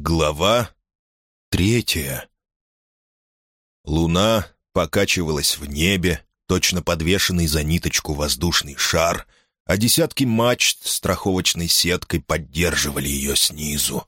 Глава третья Луна покачивалась в небе, точно подвешенный за ниточку воздушный шар, а десятки мачт страховочной сеткой поддерживали ее снизу.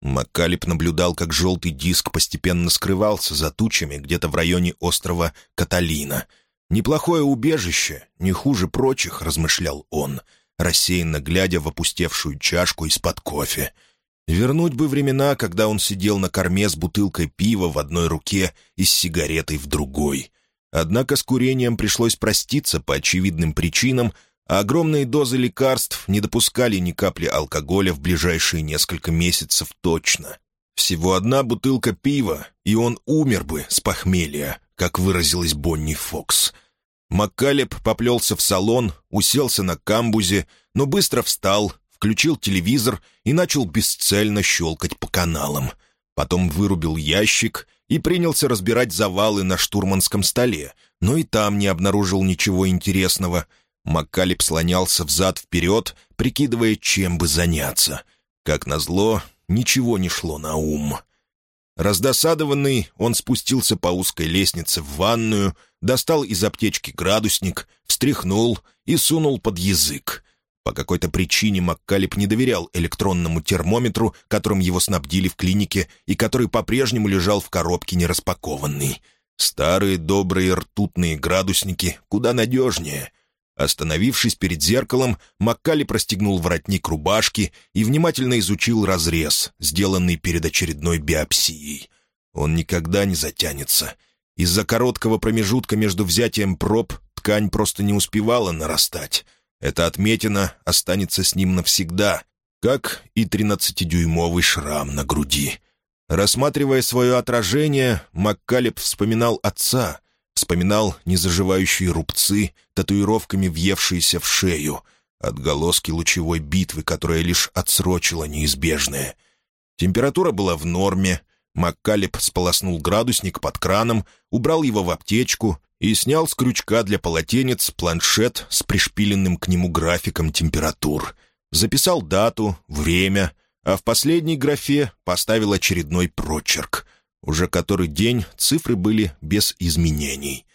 Маккалип наблюдал, как желтый диск постепенно скрывался за тучами где-то в районе острова Каталина. «Неплохое убежище, не хуже прочих», — размышлял он, рассеянно глядя в опустевшую чашку из-под кофе — Вернуть бы времена, когда он сидел на корме с бутылкой пива в одной руке и с сигаретой в другой. Однако с курением пришлось проститься по очевидным причинам, а огромные дозы лекарств не допускали ни капли алкоголя в ближайшие несколько месяцев точно. Всего одна бутылка пива, и он умер бы с похмелья, как выразилась Бонни Фокс. Маккалеб поплелся в салон, уселся на камбузе, но быстро встал, включил телевизор и начал бесцельно щелкать по каналам. Потом вырубил ящик и принялся разбирать завалы на штурманском столе, но и там не обнаружил ничего интересного. Маккалеб слонялся взад-вперед, прикидывая, чем бы заняться. Как назло, ничего не шло на ум. Раздосадованный, он спустился по узкой лестнице в ванную, достал из аптечки градусник, встряхнул и сунул под язык. По какой-то причине Маккалеб не доверял электронному термометру, которым его снабдили в клинике и который по-прежнему лежал в коробке нераспакованный. Старые добрые ртутные градусники куда надежнее. Остановившись перед зеркалом, Маккали простегнул воротник рубашки и внимательно изучил разрез, сделанный перед очередной биопсией. Он никогда не затянется. Из-за короткого промежутка между взятием проб ткань просто не успевала нарастать. Эта отметина останется с ним навсегда, как и тринадцатидюймовый шрам на груди. Рассматривая свое отражение, Маккалеб вспоминал отца, вспоминал незаживающие рубцы, татуировками въевшиеся в шею, отголоски лучевой битвы, которая лишь отсрочила неизбежное. Температура была в норме, Маккалеб сполоснул градусник под краном, убрал его в аптечку и снял с крючка для полотенец планшет с пришпиленным к нему графиком температур. Записал дату, время, а в последней графе поставил очередной прочерк. Уже который день цифры были без изменений.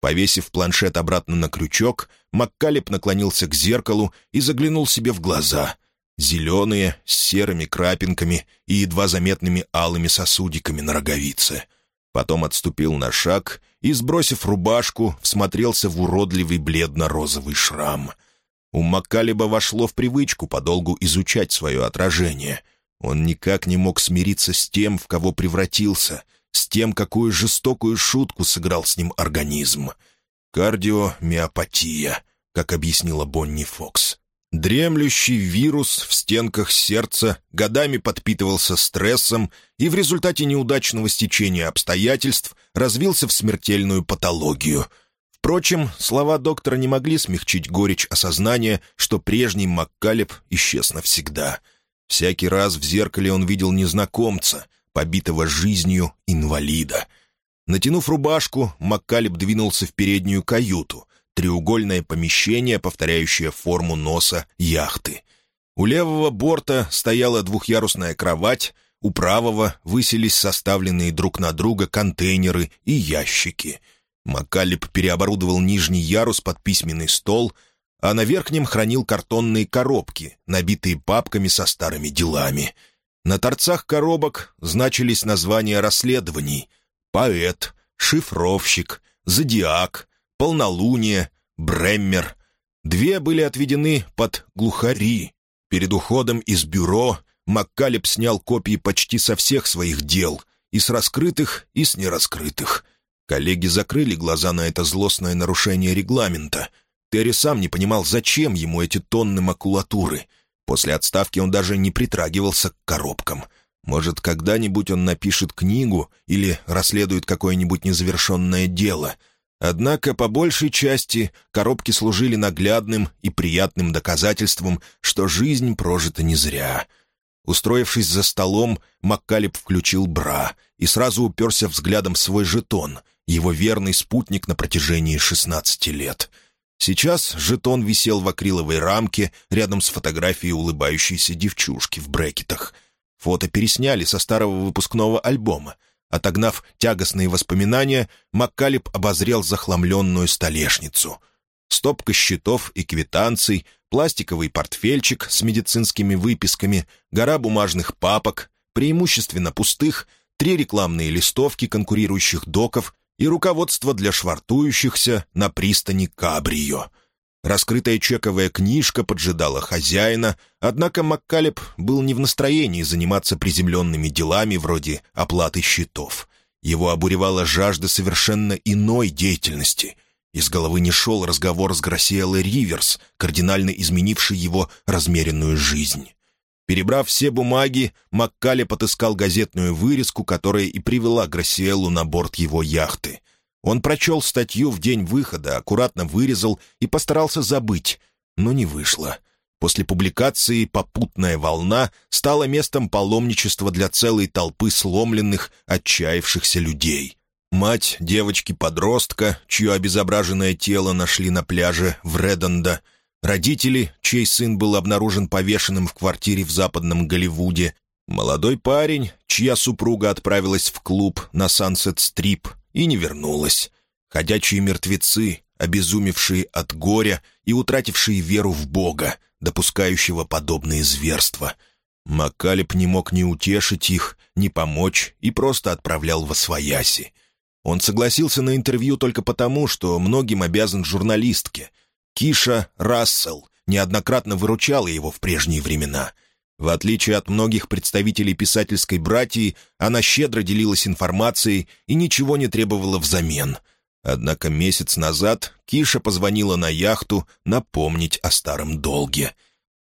Повесив планшет обратно на крючок, Маккалеб наклонился к зеркалу и заглянул себе в глаза. Зеленые, с серыми крапинками и едва заметными алыми сосудиками на роговице — Потом отступил на шаг и, сбросив рубашку, всмотрелся в уродливый бледно-розовый шрам. У Маккалеба вошло в привычку подолгу изучать свое отражение. Он никак не мог смириться с тем, в кого превратился, с тем, какую жестокую шутку сыграл с ним организм. «Кардиомиопатия», как объяснила Бонни Фокс. Дремлющий вирус в стенках сердца годами подпитывался стрессом и в результате неудачного стечения обстоятельств развился в смертельную патологию. Впрочем, слова доктора не могли смягчить горечь осознания, что прежний Маккалеб исчез навсегда. Всякий раз в зеркале он видел незнакомца, побитого жизнью инвалида. Натянув рубашку, Маккалеб двинулся в переднюю каюту — треугольное помещение, повторяющее форму носа яхты. У левого борта стояла двухъярусная кровать, у правого высились составленные друг на друга контейнеры и ящики. Маккалеб переоборудовал нижний ярус под письменный стол, а на верхнем хранил картонные коробки, набитые папками со старыми делами. На торцах коробок значились названия расследований «Поэт», «Шифровщик», «Зодиак», полнолуние, бреммер. Две были отведены под глухари. Перед уходом из бюро Маккалеб снял копии почти со всех своих дел, и с раскрытых, и с нераскрытых. Коллеги закрыли глаза на это злостное нарушение регламента. Терри сам не понимал, зачем ему эти тонны макулатуры. После отставки он даже не притрагивался к коробкам. Может, когда-нибудь он напишет книгу или расследует какое-нибудь незавершенное дело — Однако, по большей части, коробки служили наглядным и приятным доказательством, что жизнь прожита не зря. Устроившись за столом, Маккалеб включил бра и сразу уперся взглядом в свой жетон, его верный спутник на протяжении 16 лет. Сейчас жетон висел в акриловой рамке рядом с фотографией улыбающейся девчушки в брекетах. Фото пересняли со старого выпускного альбома. Отогнав тягостные воспоминания, Маккалеб обозрел захламленную столешницу. Стопка счетов и квитанций, пластиковый портфельчик с медицинскими выписками, гора бумажных папок, преимущественно пустых, три рекламные листовки конкурирующих доков и руководство для швартующихся на пристани Кабрио. Раскрытая чековая книжка поджидала хозяина, однако Маккалеб был не в настроении заниматься приземленными делами вроде оплаты счетов. Его обуревала жажда совершенно иной деятельности. Из головы не шел разговор с Грасиэлой Риверс, кардинально изменивший его размеренную жизнь. Перебрав все бумаги, Маккале отыскал газетную вырезку, которая и привела Грасиэлу на борт его яхты. Он прочел статью в день выхода, аккуратно вырезал и постарался забыть, но не вышло. После публикации «Попутная волна» стала местом паломничества для целой толпы сломленных, отчаявшихся людей. Мать девочки-подростка, чье обезображенное тело нашли на пляже в Редонда — родители, чей сын был обнаружен повешенным в квартире в западном Голливуде, молодой парень, чья супруга отправилась в клуб на Сансет-Стрип и не вернулась, ходячие мертвецы, обезумевшие от горя и утратившие веру в Бога, допускающего подобные зверства. Макалеб не мог ни утешить их, ни помочь и просто отправлял во свояси. Он согласился на интервью только потому, что многим обязан журналистке — Киша Рассел неоднократно выручала его в прежние времена. В отличие от многих представителей писательской братьи, она щедро делилась информацией и ничего не требовала взамен. Однако месяц назад Киша позвонила на яхту напомнить о старом долге.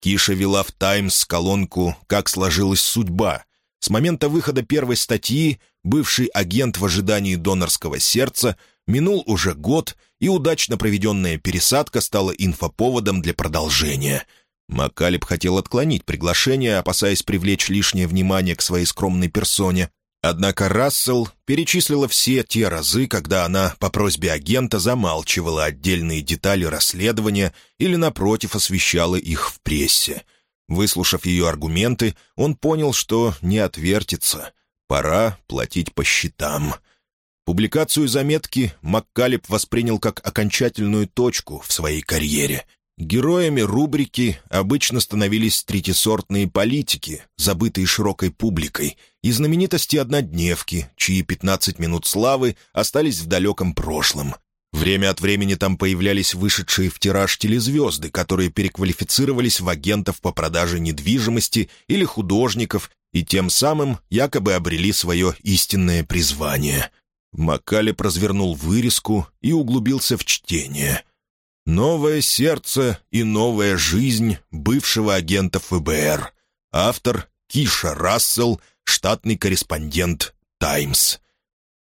Киша вела в «Таймс» колонку «Как сложилась судьба». С момента выхода первой статьи бывший агент в ожидании донорского сердца минул уже год, и удачно проведенная пересадка стала инфоповодом для продолжения. Макалеб хотел отклонить приглашение, опасаясь привлечь лишнее внимание к своей скромной персоне. Однако Рассел перечислила все те разы, когда она по просьбе агента замалчивала отдельные детали расследования или, напротив, освещала их в прессе. Выслушав ее аргументы, он понял, что не отвертится. Пора платить по счетам. Публикацию заметки Маккалеб воспринял как окончательную точку в своей карьере. Героями рубрики обычно становились третисортные политики, забытые широкой публикой, и знаменитости-однодневки, чьи 15 минут славы остались в далеком прошлом. Время от времени там появлялись вышедшие в тираж телезвезды, которые переквалифицировались в агентов по продаже недвижимости или художников и тем самым якобы обрели свое истинное призвание — Макалеб развернул вырезку и углубился в чтение. «Новое сердце и новая жизнь бывшего агента ФБР». Автор Киша Рассел, штатный корреспондент «Таймс».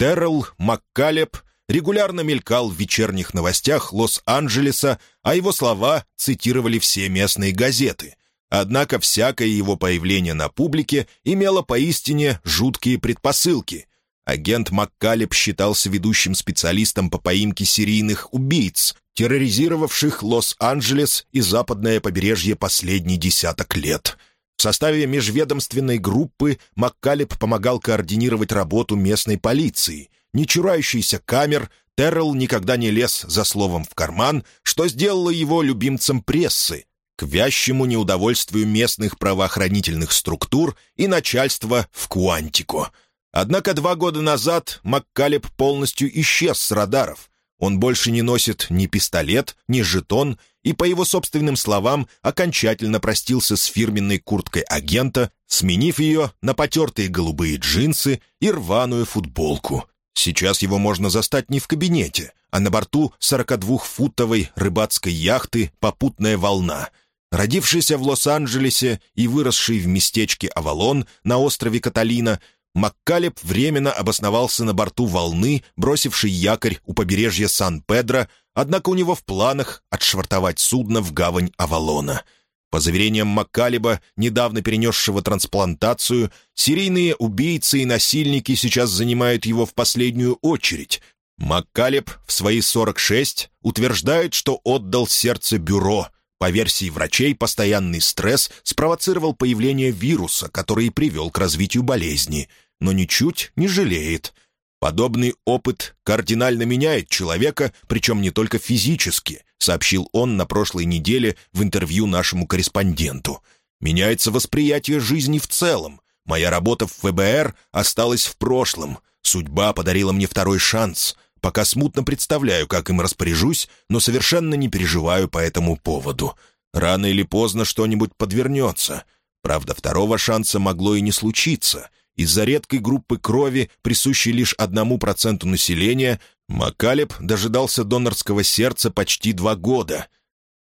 Террell Маккалеб регулярно мелькал в вечерних новостях Лос-Анджелеса, а его слова цитировали все местные газеты. Однако всякое его появление на публике имело поистине жуткие предпосылки. Агент Маккалеб считался ведущим специалистом по поимке серийных убийц, терроризировавших Лос-Анджелес и западное побережье последний десяток лет. В составе межведомственной группы Маккалеб помогал координировать работу местной полиции. Не чурающийся камер, Террell никогда не лез за словом в карман, что сделало его любимцем прессы, к вящему неудовольствию местных правоохранительных структур и начальства в Куантико — Однако два года назад Маккалеб полностью исчез с радаров. Он больше не носит ни пистолет, ни жетон, и, по его собственным словам, окончательно простился с фирменной курткой агента, сменив ее на потертые голубые джинсы и рваную футболку. Сейчас его можно застать не в кабинете, а на борту 42-футовой рыбацкой яхты «Попутная волна», Родившийся в Лос-Анджелесе и выросший в местечке Авалон на острове Каталина, Маккалеб временно обосновался на борту волны, бросившей якорь у побережья Сан-Педро, однако у него в планах отшвартовать судно в гавань Авалона. По заверениям Маккалеба, недавно перенесшего трансплантацию, серийные убийцы и насильники сейчас занимают его в последнюю очередь. Маккалеб в свои 46 утверждает, что отдал сердце бюро, По версии врачей, постоянный стресс спровоцировал появление вируса, который и привел к развитию болезни, но ничуть не жалеет. Подобный опыт кардинально меняет человека, причем не только физически, сообщил он на прошлой неделе в интервью нашему корреспонденту. Меняется восприятие жизни в целом. Моя работа в ФБР осталась в прошлом. Судьба подарила мне второй шанс — Пока смутно представляю, как им распоряжусь, но совершенно не переживаю по этому поводу. Рано или поздно что-нибудь подвернется. Правда, второго шанса могло и не случиться. Из-за редкой группы крови, присущей лишь одному проценту населения, Макалеб дожидался донорского сердца почти два года.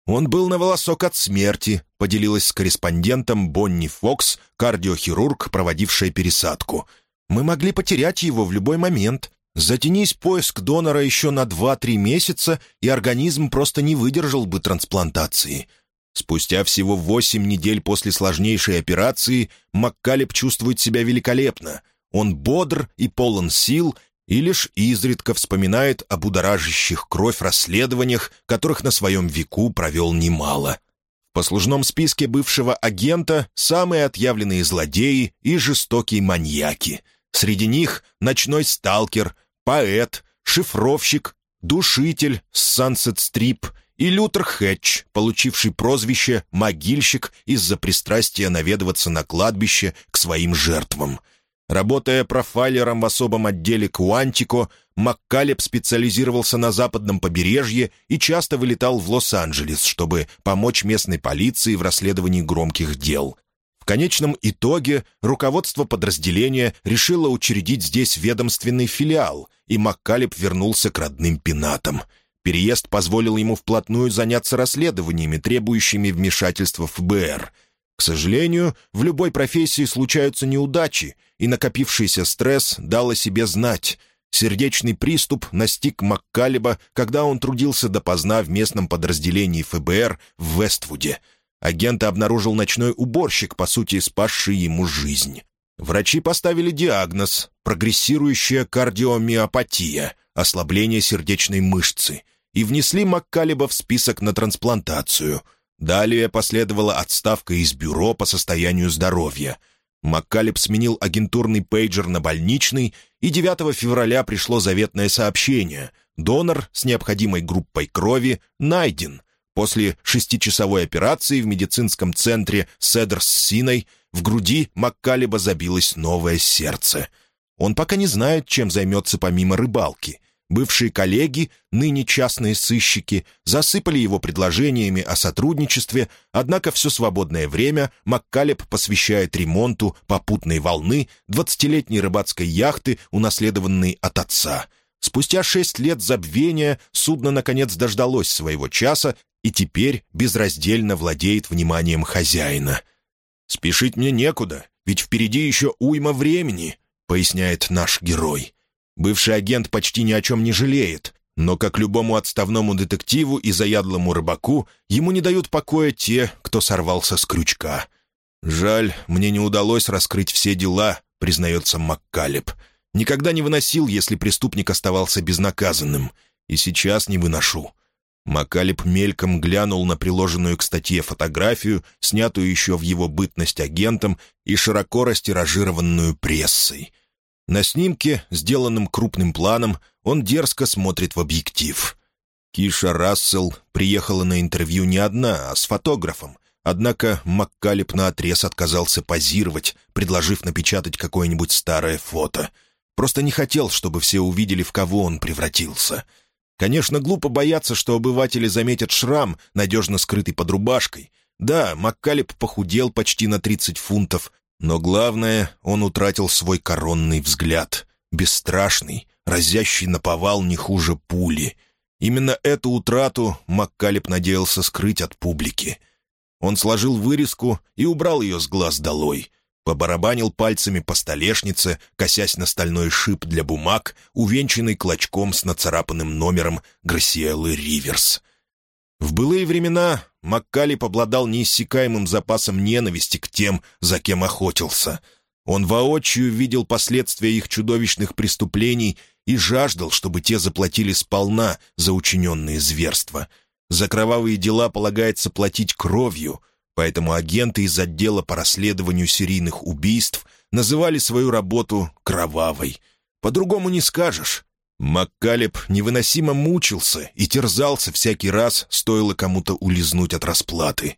Он был на волосок от смерти, поделилась с корреспондентом Бонни Фокс, кардиохирург, проводившая пересадку. «Мы могли потерять его в любой момент. Затянись поиск донора еще на 2-3 месяца, и организм просто не выдержал бы трансплантации. Спустя всего 8 недель после сложнейшей операции Маккалеб чувствует себя великолепно. Он бодр и полон сил, и лишь изредка вспоминает об будоражащих кровь расследованиях, которых на своем веку провел немало. В послужном списке бывшего агента самые отъявленные злодеи и жестокие маньяки. Среди них ночной сталкер, поэт, шифровщик, душитель Сансет Стрип и Лютер Хэтч, получивший прозвище «могильщик» из-за пристрастия наведываться на кладбище к своим жертвам. Работая профайлером в особом отделе Куантико, Маккалеб специализировался на западном побережье и часто вылетал в Лос-Анджелес, чтобы помочь местной полиции в расследовании громких дел. В конечном итоге руководство подразделения решило учредить здесь ведомственный филиал, и Маккалеб вернулся к родным пенатам. Переезд позволил ему вплотную заняться расследованиями, требующими вмешательства ФБР. К сожалению, в любой профессии случаются неудачи, и накопившийся стресс дал о себе знать. Сердечный приступ настиг Маккалеба, когда он трудился допоздна в местном подразделении ФБР в Вествуде — Агента обнаружил ночной уборщик, по сути, спасший ему жизнь. Врачи поставили диагноз – прогрессирующая кардиомиопатия, ослабление сердечной мышцы, и внесли Маккалеба в список на трансплантацию. Далее последовала отставка из бюро по состоянию здоровья. Маккалеб сменил агентурный пейджер на больничный, и 9 февраля пришло заветное сообщение – донор с необходимой группой крови найден. После шестичасовой операции в медицинском центре Седр с Синой в груди Маккалеба забилось новое сердце. Он пока не знает, чем займется помимо рыбалки. Бывшие коллеги, ныне частные сыщики, засыпали его предложениями о сотрудничестве, однако все свободное время Маккалеб посвящает ремонту попутной волны двадцатилетней рыбацкой яхты, унаследованной от отца. Спустя шесть лет забвения судно, наконец, дождалось своего часа и теперь безраздельно владеет вниманием хозяина. «Спешить мне некуда, ведь впереди еще уйма времени», — поясняет наш герой. Бывший агент почти ни о чем не жалеет, но, как любому отставному детективу и заядлому рыбаку, ему не дают покоя те, кто сорвался с крючка. «Жаль, мне не удалось раскрыть все дела», — признается Маккалеб. «Никогда не выносил, если преступник оставался безнаказанным. И сейчас не выношу. Макалеб мельком глянул на приложенную к статье фотографию, снятую еще в его бытность агентом и широко растиражированную прессой. На снимке, сделанном крупным планом, он дерзко смотрит в объектив. Киша Рассел приехала на интервью не одна, а с фотографом. Однако Маккалеб наотрез отказался позировать, предложив напечатать какое-нибудь старое фото. Просто не хотел, чтобы все увидели, в кого он превратился — Конечно, глупо бояться, что обыватели заметят шрам, надежно скрытый под рубашкой. Да, Маккалеб похудел почти на 30 фунтов, но главное, он утратил свой коронный взгляд. Бесстрашный, разящий наповал не хуже пули. Именно эту утрату Маккалеб надеялся скрыть от публики. Он сложил вырезку и убрал ее с глаз долой — побарабанил пальцами по столешнице, косясь на стальной шип для бумаг, увенчанный клочком с нацарапанным номером Грасиэлы Риверс. В былые времена Маккали обладал неиссякаемым запасом ненависти к тем, за кем охотился. Он воочию видел последствия их чудовищных преступлений и жаждал, чтобы те заплатили сполна за учиненные зверства. За кровавые дела полагается платить кровью, поэтому агенты из отдела по расследованию серийных убийств называли свою работу «кровавой». По-другому не скажешь. Маккалеб невыносимо мучился и терзался всякий раз, стоило кому-то улизнуть от расплаты.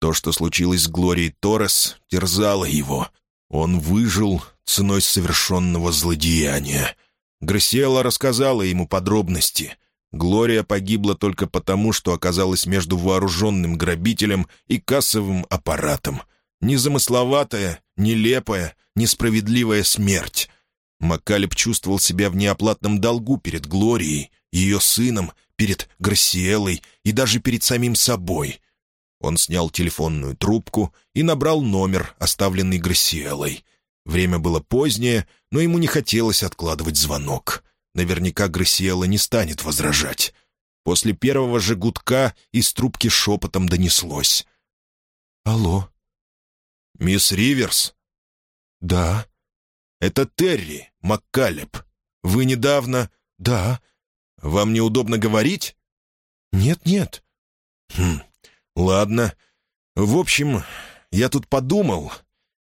То, что случилось с Глорией Торрес, терзало его. Он выжил ценой совершенного злодеяния. Грасиэла рассказала ему подробности. Глория погибла только потому, что оказалась между вооруженным грабителем и кассовым аппаратом. Незамысловатая, нелепая, несправедливая смерть. Макалеб чувствовал себя в неоплатном долгу перед Глорией, ее сыном, перед Грасиэлой и даже перед самим собой. Он снял телефонную трубку и набрал номер, оставленный Грасиэлой. Время было позднее, но ему не хотелось откладывать звонок. Наверняка Грасиэла не станет возражать. После первого же гудка из трубки шепотом донеслось. «Алло?» «Мисс Риверс?» «Да». «Это Терри, Маккалеб. Вы недавно...» «Да». «Вам неудобно говорить?» «Нет-нет». «Хм, ладно. В общем, я тут подумал,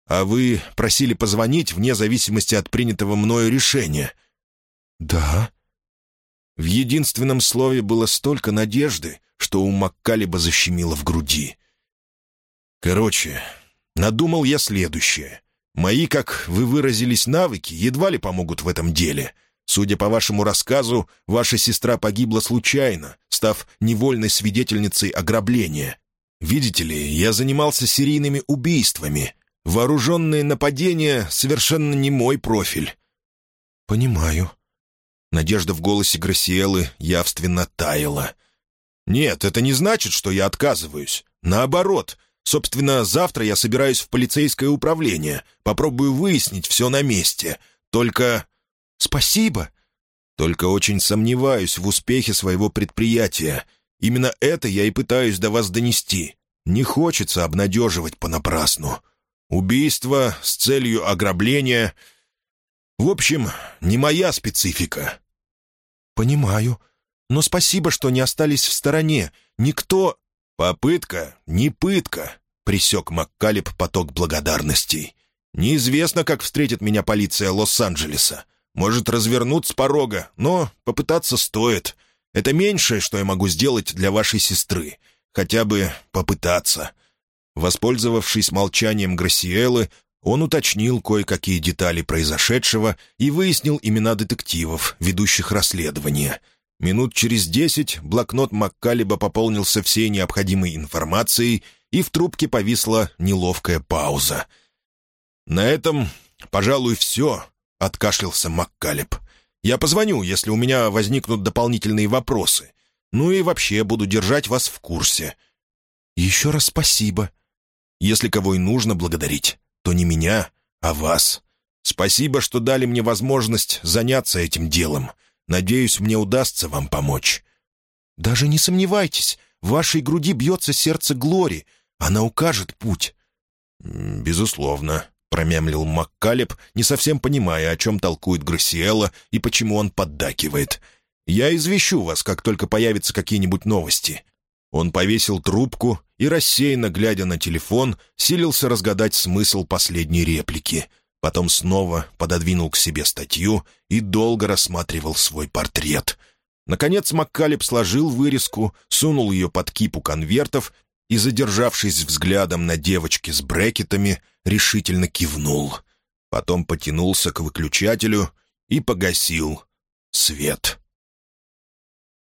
а вы просили позвонить вне зависимости от принятого мною решения». «Да». В единственном слове было столько надежды, что у Маккалиба защемило в груди. «Короче, надумал я следующее. Мои, как вы выразились, навыки едва ли помогут в этом деле. Судя по вашему рассказу, ваша сестра погибла случайно, став невольной свидетельницей ограбления. Видите ли, я занимался серийными убийствами. Вооруженные нападения — совершенно не мой профиль». «Понимаю». Надежда в голосе Грасиэлы явственно таяла. «Нет, это не значит, что я отказываюсь. Наоборот, Собственно, завтра я собираюсь в полицейское управление. Попробую выяснить все на месте. Только... Спасибо. Только очень сомневаюсь в успехе своего предприятия. Именно это я и пытаюсь до вас донести. Не хочется обнадеживать понапрасну. Убийство с целью ограбления... В общем, не моя специфика. «Понимаю. Но спасибо, что не остались в стороне. Никто...» «Попытка не пытка», — присек Маккалеб поток благодарностей. «Неизвестно, как встретит меня полиция Лос-Анджелеса. Может развернуть с порога, но попытаться стоит. Это меньшее, что я могу сделать для вашей сестры. Хотя бы попытаться». Воспользовавшись молчанием Грасиэлы, он уточнил кое-какие детали произошедшего и выяснил имена детективов, ведущих расследование — Минут через десять блокнот Маккалиба пополнился всей необходимой информацией, и в трубке повисла неловкая пауза. «На этом, пожалуй, все», — откашлялся Маккалиб. «Я позвоню, если у меня возникнут дополнительные вопросы. Ну и вообще буду держать вас в курсе». «Еще раз спасибо. Если кого и нужно благодарить, то не меня, а вас. Спасибо, что дали мне возможность заняться этим делом». Надеюсь, мне удастся вам помочь». «Даже не сомневайтесь, в вашей груди бьется сердце Глори. Она укажет путь». «Безусловно», — промямлил Маккалеб, не совсем понимая, о чем толкует Грасиэла и почему он поддакивает. «Я извещу вас, как только появятся какие-нибудь новости». Он повесил трубку и, рассеянно глядя на телефон, силился разгадать смысл последней реплики — Потом снова пододвинул к себе статью и долго рассматривал свой портрет. Наконец Маккалеб сложил вырезку, сунул ее под кипу конвертов и, задержавшись взглядом на девочке с брекетами, решительно кивнул. Потом потянулся к выключателю и погасил свет.